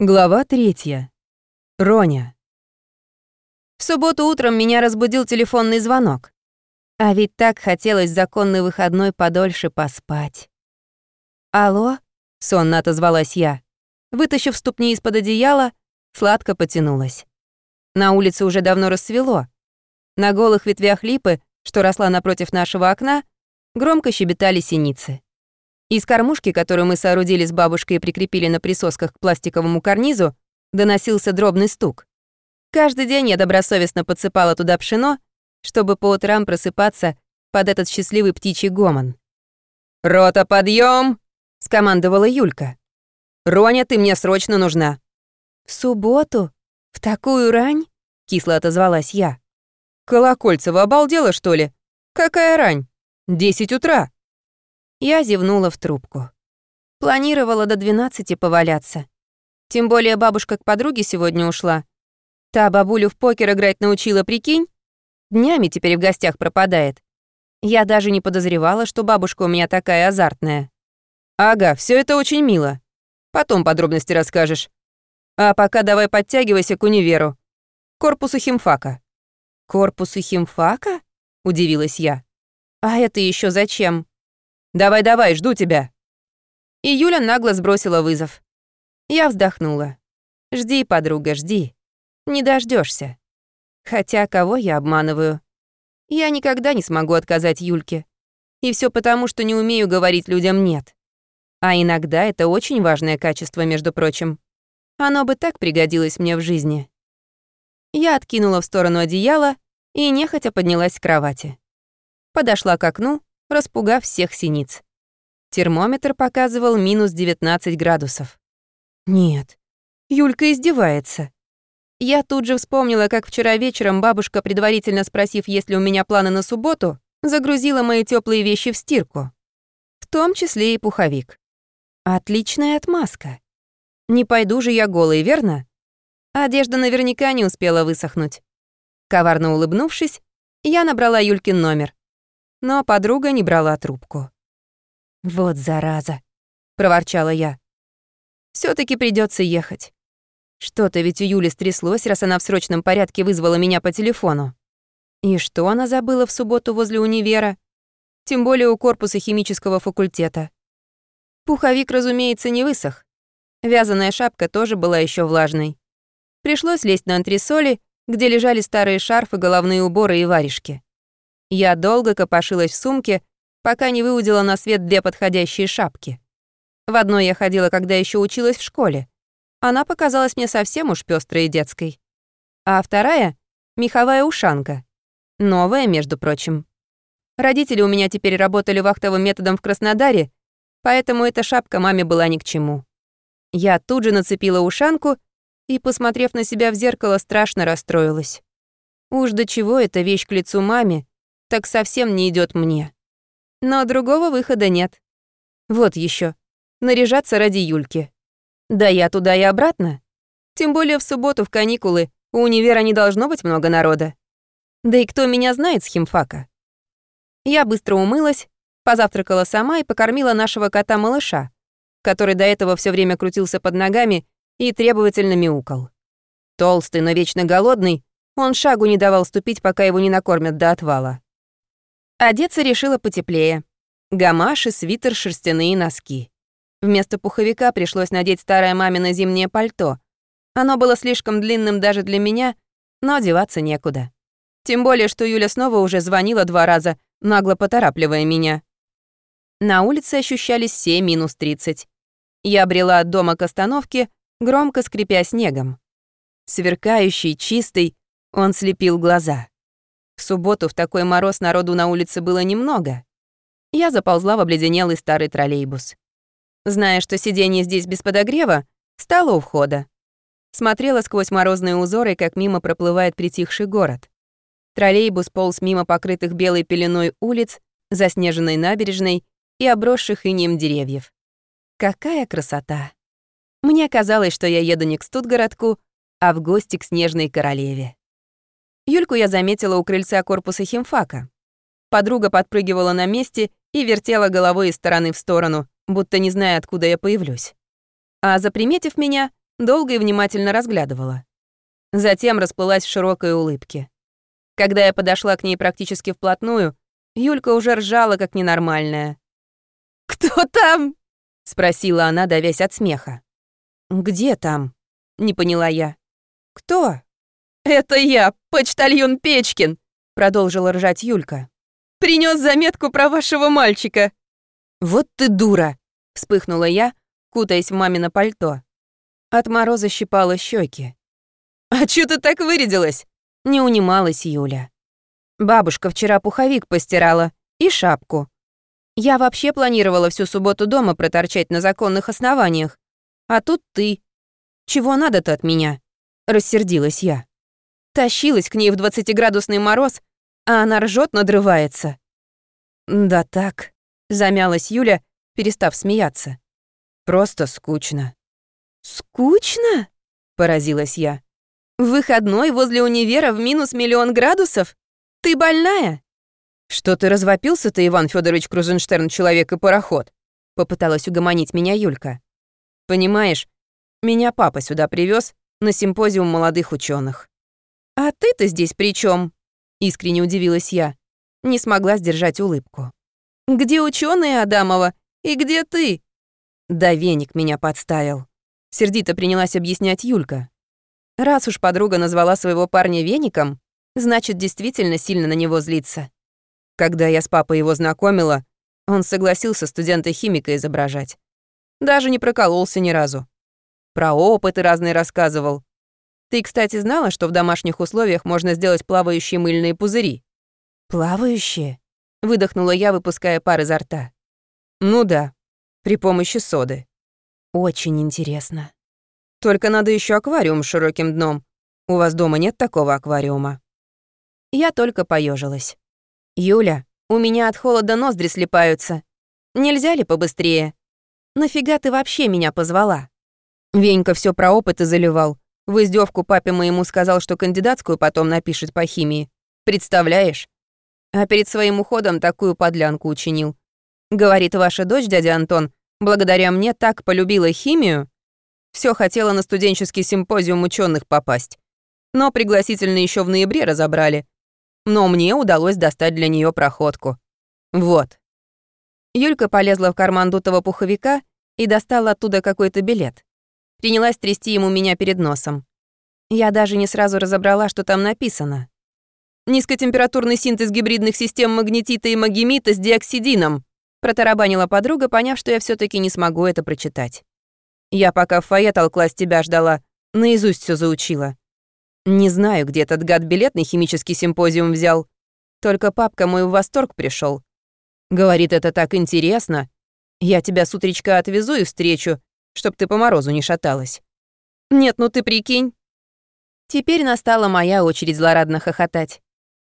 Глава третья. Роня. В субботу утром меня разбудил телефонный звонок. А ведь так хотелось законный выходной подольше поспать. «Алло?» — сонно отозвалась я. Вытащив ступни из-под одеяла, сладко потянулась. На улице уже давно рассвело. На голых ветвях липы, что росла напротив нашего окна, громко щебетали синицы. Из кормушки, которую мы соорудили с бабушкой и прикрепили на присосках к пластиковому карнизу, доносился дробный стук. Каждый день я добросовестно подсыпала туда пшено, чтобы по утрам просыпаться под этот счастливый птичий гомон. «Рота, подъем! скомандовала Юлька. «Роня, ты мне срочно нужна!» «В субботу? В такую рань?» — кисло отозвалась я. «Колокольцева обалдела, что ли? Какая рань? Десять утра!» Я зевнула в трубку. Планировала до 12 поваляться. Тем более бабушка к подруге сегодня ушла. Та бабулю в покер играть научила, прикинь? Днями теперь в гостях пропадает. Я даже не подозревала, что бабушка у меня такая азартная. Ага, все это очень мило. Потом подробности расскажешь. А пока давай подтягивайся к универу. Корпусу химфака. Корпусу химфака? Удивилась я. А это еще зачем? Давай-давай, жду тебя». И Юля нагло сбросила вызов. Я вздохнула. «Жди, подруга, жди. Не дождешься. Хотя кого я обманываю? Я никогда не смогу отказать Юльке. И все потому, что не умею говорить людям «нет». А иногда это очень важное качество, между прочим. Оно бы так пригодилось мне в жизни. Я откинула в сторону одеяла и нехотя поднялась с кровати. Подошла к окну распугав всех синиц. Термометр показывал минус 19 градусов. Нет, Юлька издевается. Я тут же вспомнила, как вчера вечером бабушка, предварительно спросив, есть ли у меня планы на субботу, загрузила мои теплые вещи в стирку. В том числе и пуховик. Отличная отмазка. Не пойду же я голой, верно? Одежда наверняка не успела высохнуть. Коварно улыбнувшись, я набрала Юлькин номер но подруга не брала трубку. «Вот зараза», — проворчала я. все таки придется ехать. Что-то ведь у Юли стряслось, раз она в срочном порядке вызвала меня по телефону. И что она забыла в субботу возле универа? Тем более у корпуса химического факультета. Пуховик, разумеется, не высох. Вязаная шапка тоже была еще влажной. Пришлось лезть на антресоли, где лежали старые шарфы, головные уборы и варежки. Я долго копошилась в сумке, пока не выудила на свет две подходящие шапки. В одной я ходила, когда еще училась в школе. Она показалась мне совсем уж пестрой и детской. А вторая — меховая ушанка. Новая, между прочим. Родители у меня теперь работали вахтовым методом в Краснодаре, поэтому эта шапка маме была ни к чему. Я тут же нацепила ушанку и, посмотрев на себя в зеркало, страшно расстроилась. Уж до чего эта вещь к лицу маме, так совсем не идет мне. Но другого выхода нет. Вот еще. Наряжаться ради Юльки. Да я туда и обратно. Тем более в субботу в каникулы у универа не должно быть много народа. Да и кто меня знает с химфака? Я быстро умылась, позавтракала сама и покормила нашего кота-малыша, который до этого все время крутился под ногами и требовательно мяукал. Толстый, но вечно голодный, он шагу не давал ступить, пока его не накормят до отвала. Одеться решила потеплее. Гамаши, свитер, шерстяные носки. Вместо пуховика пришлось надеть старое мамино зимнее пальто. Оно было слишком длинным даже для меня, но одеваться некуда. Тем более, что Юля снова уже звонила два раза, нагло поторапливая меня. На улице ощущались все минус 30. Я брела от дома к остановке, громко скрипя снегом. Сверкающий, чистый, он слепил глаза. В субботу в такой мороз народу на улице было немного. Я заползла в обледенелый старый троллейбус. Зная, что сиденье здесь без подогрева, стала у входа. Смотрела сквозь морозные узоры, как мимо проплывает притихший город. Троллейбус полз мимо покрытых белой пеленой улиц, заснеженной набережной и обросших инеем деревьев. Какая красота! Мне казалось, что я еду не к студгородку, а в гости к снежной королеве. Юльку я заметила у крыльца корпуса химфака. Подруга подпрыгивала на месте и вертела головой из стороны в сторону, будто не зная, откуда я появлюсь. А заприметив меня, долго и внимательно разглядывала. Затем расплылась в широкой улыбке. Когда я подошла к ней практически вплотную, Юлька уже ржала, как ненормальная. «Кто там?» — спросила она, давясь от смеха. «Где там?» — не поняла я. «Кто?» «Это я, почтальон Печкин», — продолжила ржать Юлька. Принес заметку про вашего мальчика». «Вот ты дура!» — вспыхнула я, кутаясь в мамино пальто. От мороза щипала щеки. «А чё ты так вырядилась?» — не унималась Юля. Бабушка вчера пуховик постирала и шапку. Я вообще планировала всю субботу дома проторчать на законных основаниях. А тут ты. Чего надо-то от меня?» — рассердилась я. Тащилась к ней в двадцатиградусный мороз, а она ржет, надрывается. «Да так», — замялась Юля, перестав смеяться. «Просто скучно». «Скучно?» — поразилась я. «Выходной возле универа в минус миллион градусов? Ты больная?» «Что ты развопился-то, Иван Федорович Крузенштерн, человек и пароход?» — попыталась угомонить меня Юлька. «Понимаешь, меня папа сюда привез на симпозиум молодых ученых. «А ты-то здесь при чем? Искренне удивилась я. Не смогла сдержать улыбку. «Где ученые Адамова? И где ты?» Да веник меня подставил. Сердито принялась объяснять Юлька. Раз уж подруга назвала своего парня веником, значит, действительно сильно на него злится. Когда я с папой его знакомила, он согласился студента-химика изображать. Даже не прокололся ни разу. Про опыты разные рассказывал. Ты, кстати, знала, что в домашних условиях можно сделать плавающие мыльные пузыри? Плавающие? Выдохнула я, выпуская пар изо рта. Ну да, при помощи соды. Очень интересно. Только надо еще аквариум с широким дном. У вас дома нет такого аквариума? Я только поежилась. Юля, у меня от холода ноздри слепаются. Нельзя ли побыстрее? Нафига ты вообще меня позвала? Венька все про опыты заливал, в издевку папе моему сказал, что кандидатскую потом напишет по химии. Представляешь? А перед своим уходом такую подлянку учинил. Говорит, ваша дочь, дядя Антон, благодаря мне так полюбила химию, все хотела на студенческий симпозиум ученых попасть. Но пригласительно еще в ноябре разобрали. Но мне удалось достать для нее проходку. Вот. Юлька полезла в карман дутого пуховика и достала оттуда какой-то билет принялась трясти ему меня перед носом. Я даже не сразу разобрала, что там написано. «Низкотемпературный синтез гибридных систем магнетита и магемита с диоксидином», протарабанила подруга, поняв, что я все таки не смогу это прочитать. Я пока в фойе толклась тебя ждала, наизусть все заучила. Не знаю, где этот гад билет на химический симпозиум взял. Только папка мой в восторг пришел. Говорит, это так интересно. Я тебя с утречка отвезу и встречу, чтоб ты по морозу не шаталась. Нет, ну ты прикинь. Теперь настала моя очередь злорадно хохотать.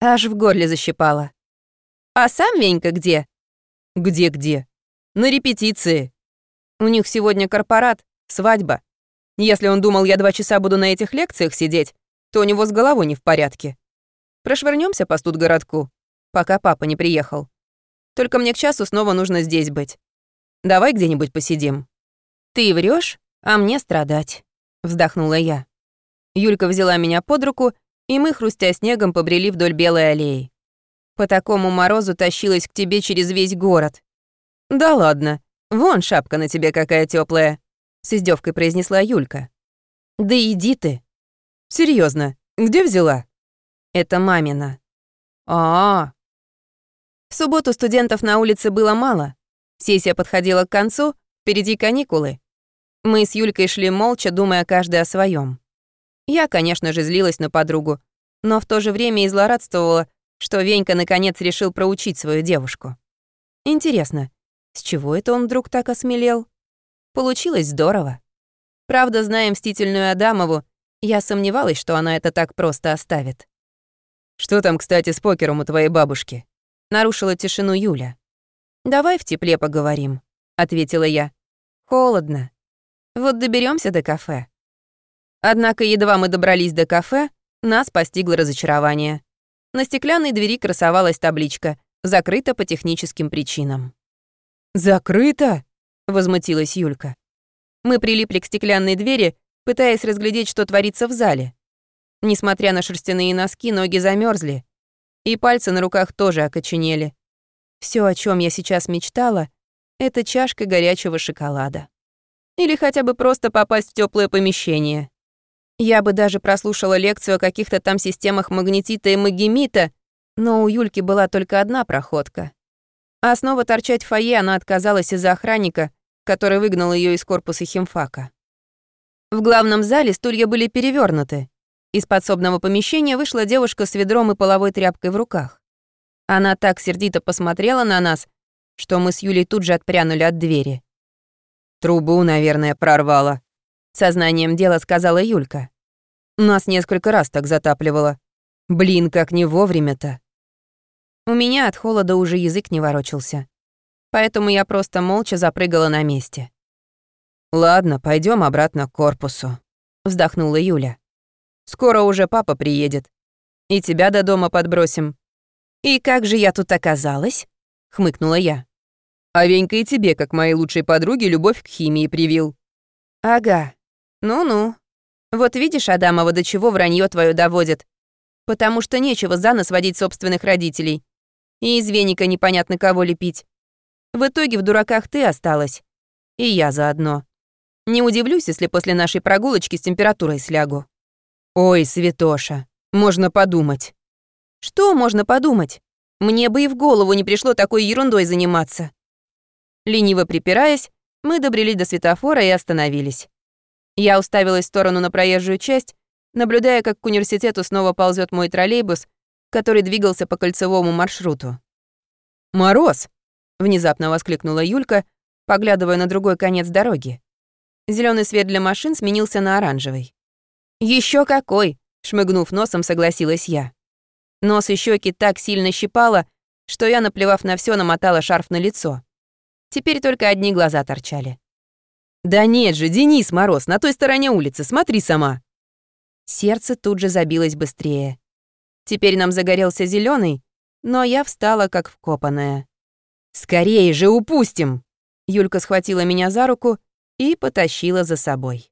Аж в горле защипала. А сам Венька где? Где-где? На репетиции. У них сегодня корпорат, свадьба. Если он думал, я два часа буду на этих лекциях сидеть, то у него с головой не в порядке. Прошвырнемся по студгородку, пока папа не приехал. Только мне к часу снова нужно здесь быть. Давай где-нибудь посидим. «Ты врешь, а мне страдать», — вздохнула я. Юлька взяла меня под руку, и мы, хрустя снегом, побрели вдоль белой аллеи. По такому морозу тащилась к тебе через весь город. «Да ладно, вон шапка на тебе какая теплая, с издевкой произнесла Юлька. «Да иди ты». Серьезно, где взяла?» «Это мамина». А, -а, а В субботу студентов на улице было мало. Сессия подходила к концу, впереди каникулы. Мы с Юлькой шли молча, думая каждый о своем. Я, конечно же, злилась на подругу, но в то же время и злорадствовала, что Венька наконец решил проучить свою девушку. Интересно, с чего это он вдруг так осмелел? Получилось здорово. Правда, зная мстительную Адамову, я сомневалась, что она это так просто оставит. «Что там, кстати, с покером у твоей бабушки?» Нарушила тишину Юля. «Давай в тепле поговорим», — ответила я. «Холодно. Вот доберемся до кафе. Однако едва мы добрались до кафе, нас постигло разочарование. На стеклянной двери красовалась табличка «Закрыто по техническим причинам». «Закрыто?» — возмутилась Юлька. Мы прилипли к стеклянной двери, пытаясь разглядеть, что творится в зале. Несмотря на шерстяные носки, ноги замерзли, и пальцы на руках тоже окоченели. Все, о чем я сейчас мечтала, это чашка горячего шоколада. Или хотя бы просто попасть в теплое помещение. Я бы даже прослушала лекцию о каких-то там системах магнетита и магемита, но у Юльки была только одна проходка. А снова торчать в фойе она отказалась из-за охранника, который выгнал ее из корпуса химфака. В главном зале стулья были перевернуты. Из подсобного помещения вышла девушка с ведром и половой тряпкой в руках. Она так сердито посмотрела на нас, что мы с Юлей тут же отпрянули от двери. «Трубу, наверное, прорвало», — сознанием дела сказала Юлька. «Нас несколько раз так затапливало. Блин, как не вовремя-то». У меня от холода уже язык не ворочался. Поэтому я просто молча запрыгала на месте. «Ладно, пойдем обратно к корпусу», — вздохнула Юля. «Скоро уже папа приедет. И тебя до дома подбросим». «И как же я тут оказалась?» — хмыкнула я. «А Венька и тебе, как моей лучшей подруге, любовь к химии привил». «Ага. Ну-ну. Вот видишь, Адамова, до чего вранье твое доводит. Потому что нечего за нос водить собственных родителей. И из веника непонятно кого лепить. В итоге в дураках ты осталась. И я заодно. Не удивлюсь, если после нашей прогулочки с температурой слягу. Ой, Святоша, можно подумать. Что можно подумать? Мне бы и в голову не пришло такой ерундой заниматься. Лениво припираясь, мы добрели до светофора и остановились. Я уставилась в сторону на проезжую часть, наблюдая, как к университету снова ползет мой троллейбус, который двигался по кольцевому маршруту. «Мороз!» — внезапно воскликнула Юлька, поглядывая на другой конец дороги. Зеленый свет для машин сменился на оранжевый. Еще какой!» — шмыгнув носом, согласилась я. Нос и щеки так сильно щипало, что я, наплевав на все, намотала шарф на лицо. Теперь только одни глаза торчали. «Да нет же, Денис Мороз, на той стороне улицы, смотри сама!» Сердце тут же забилось быстрее. Теперь нам загорелся зеленый, но я встала как вкопанная. «Скорее же упустим!» Юлька схватила меня за руку и потащила за собой.